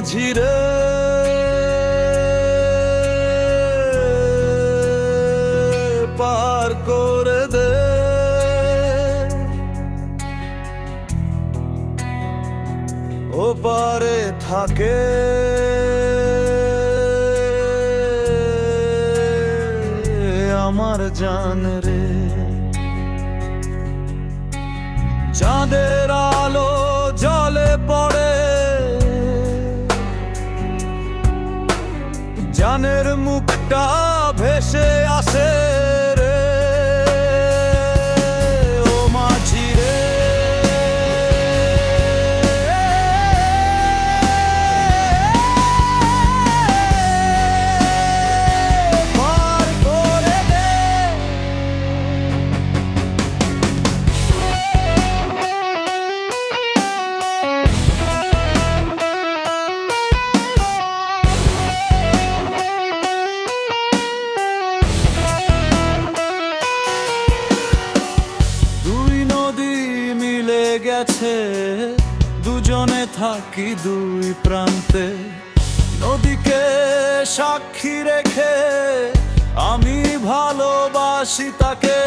মাঝিরে পার করে দে। ও পারে থাকে। আমার জান রে। চাঁদের জানের মুখটা ভেসে আসে। গেছে দুজনে থাকি দুই প্রান্তে। নদীকে সাক্ষী রেখে আমি ভালোবাসি তাকে।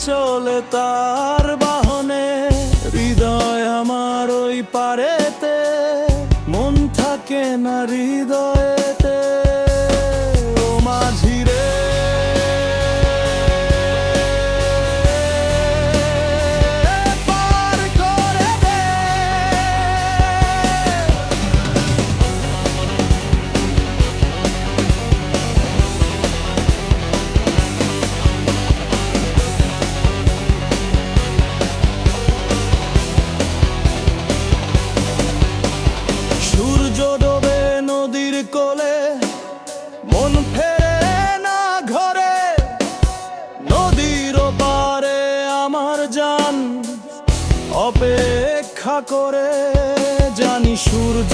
চলে তার বাহনে হৃদয় আমার ওই পারেতে মন থাকে না হৃদয়েতে সূর্য ডোবে নদীর কোলে, মন ফেরে না ঘরে। নদীর পারে আমার যান, অপেক্ষা করে জানি সূর্য